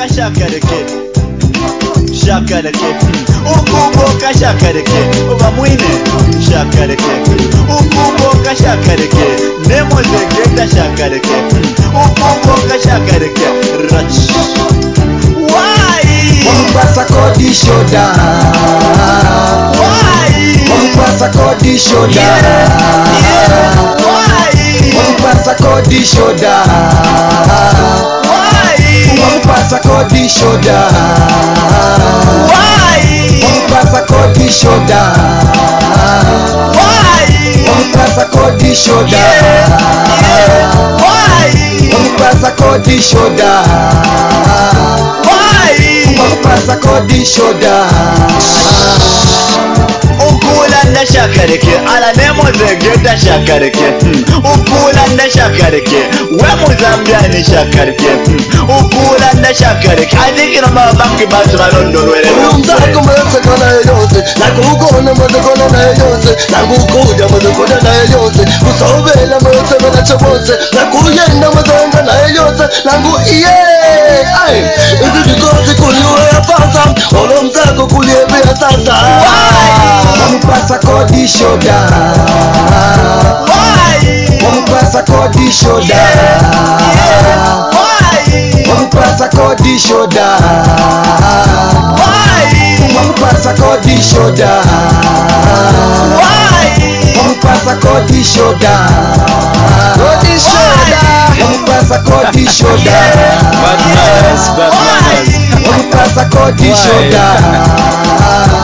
ukuboka shakareke shakareke ukuboka shakareke oba mwine. Shakareke ukuboka shakareke nemozegeda shakareke ukuboka shakareke rach Wamupasa kodi shoda. Wamupasa kodi shoda. Wamupasa kodi shoda. yeah shoulder. Why? Mombasa Koti shoulder. Why? Mombasa Koti shoulder. Yeah. Why? Mombasa Koti shoulder. Why? Mombasa Koti shoulder. ukulan da shakarke ala ne mu zage da shakarke hmm. ukulan da shakarke we mu zambia ni shakarke hmm. ukulan da shakarke adigina ma banki ba su malon doro ne rumza kuma yasa kana yose na kuko na madagona na yose na kuko da madagona na yose. Kusobe la mose na chobose na kuyenda madonga na yose langu iye. Ai ndio dikozi kuliwe pasa olomzako kuliwe sasa wow! Vamos pra sacode chodar Vamos pra sacode chodar Vamos pra sacode chodar Vamos pra sacode chodar Vamos pra sacode chodar Sacode chodar Vamos pra sacode chodar Bad nice, bad nice Vamos pra sacode chodar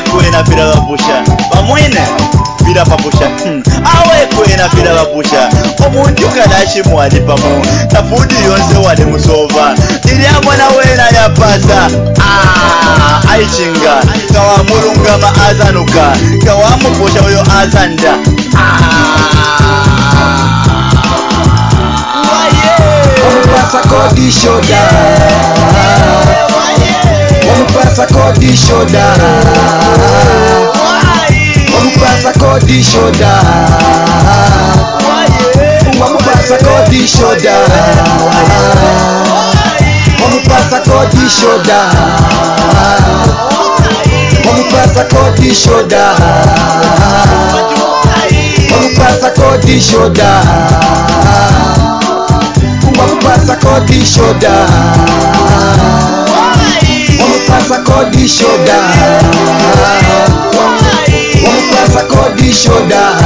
awekwe na pira babusha bamwine pira babusha hmm. awekwe na pira babusha omuntu kanashimwa ali pamu tafudi yonse wali musova. Ilyamwa nawena yapasa ah, aichinga kawamulungama azanuka kawamupusha uyo azanda ah. Kodi shoda. de chorar. Vamos passar cor de chorar. Vamos passar cor de chorar. Vamos passar cor de chorar. Vamos passar sacode de chorar. Vamos passar cor de. Vamos passar cor de pra sacode chorar. Vamos pra sacode chorar.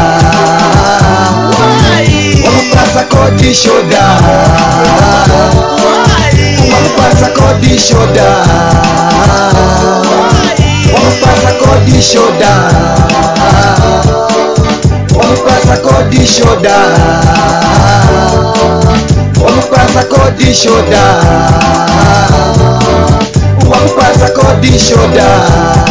Vamos pra sacode chorar. Vamos pra sacode chorar. Vamos pra sacode chorar. Vamos pra sacode chorar. Vamos pra sacode chorar passa cor de chorar.